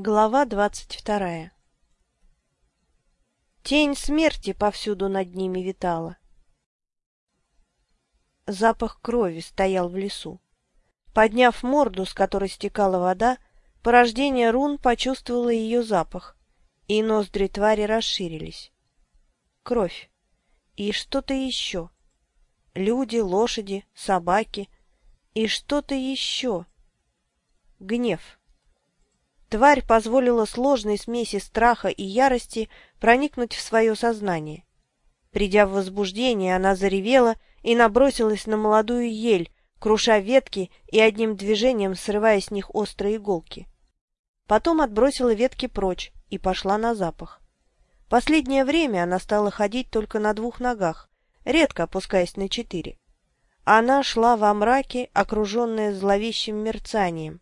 Глава двадцать вторая Тень смерти повсюду над ними витала. Запах крови стоял в лесу. Подняв морду, с которой стекала вода, порождение рун почувствовало ее запах, и ноздри твари расширились. Кровь. И что-то еще. Люди, лошади, собаки. И что-то еще. Гнев. Тварь позволила сложной смеси страха и ярости проникнуть в свое сознание. Придя в возбуждение, она заревела и набросилась на молодую ель, круша ветки и одним движением срывая с них острые иголки. Потом отбросила ветки прочь и пошла на запах. Последнее время она стала ходить только на двух ногах, редко опускаясь на четыре. Она шла во мраке, окруженная зловещим мерцанием,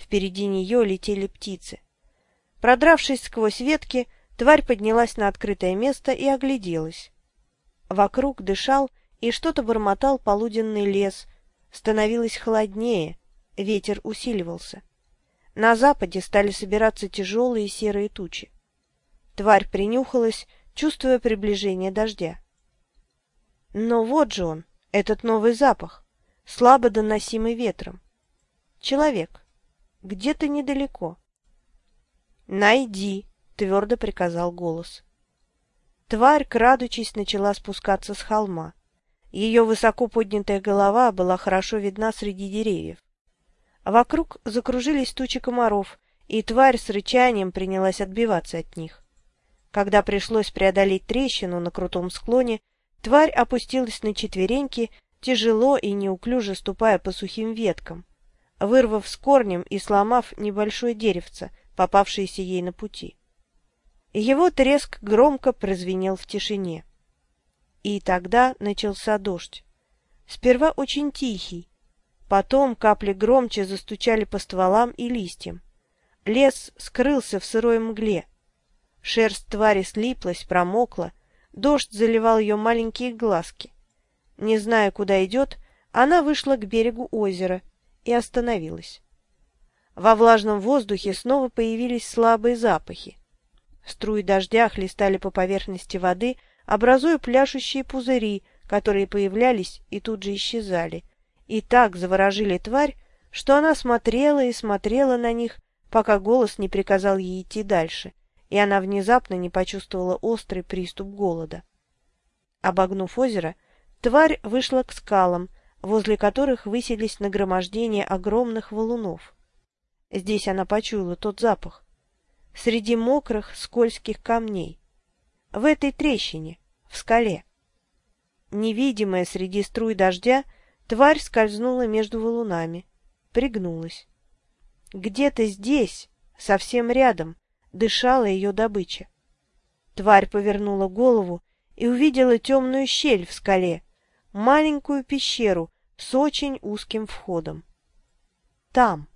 Впереди нее летели птицы. Продравшись сквозь ветки, тварь поднялась на открытое место и огляделась. Вокруг дышал и что-то бормотал полуденный лес. Становилось холоднее, ветер усиливался. На западе стали собираться тяжелые серые тучи. Тварь принюхалась, чувствуя приближение дождя. Но вот же он, этот новый запах, слабо доносимый ветром. Человек где-то недалеко. «Найди!» — твердо приказал голос. Тварь, крадучись, начала спускаться с холма. Ее высоко поднятая голова была хорошо видна среди деревьев. Вокруг закружились тучи комаров, и тварь с рычанием принялась отбиваться от них. Когда пришлось преодолеть трещину на крутом склоне, тварь опустилась на четвереньки, тяжело и неуклюже ступая по сухим веткам вырвав с корнем и сломав небольшое деревце, попавшееся ей на пути. Его треск громко прозвенел в тишине. И тогда начался дождь. Сперва очень тихий, потом капли громче застучали по стволам и листьям. Лес скрылся в сырой мгле. Шерсть твари слиплась, промокла, дождь заливал ее маленькие глазки. Не зная, куда идет, она вышла к берегу озера и остановилась. Во влажном воздухе снова появились слабые запахи. Струи дождя хлестали по поверхности воды, образуя пляшущие пузыри, которые появлялись и тут же исчезали, и так заворожили тварь, что она смотрела и смотрела на них, пока голос не приказал ей идти дальше, и она внезапно не почувствовала острый приступ голода. Обогнув озеро, тварь вышла к скалам, возле которых высились нагромождения огромных валунов. Здесь она почуяла тот запах. Среди мокрых, скользких камней. В этой трещине, в скале. Невидимая среди струй дождя, тварь скользнула между валунами, пригнулась. Где-то здесь, совсем рядом, дышала ее добыча. Тварь повернула голову и увидела темную щель в скале, маленькую пещеру с очень узким входом. Там,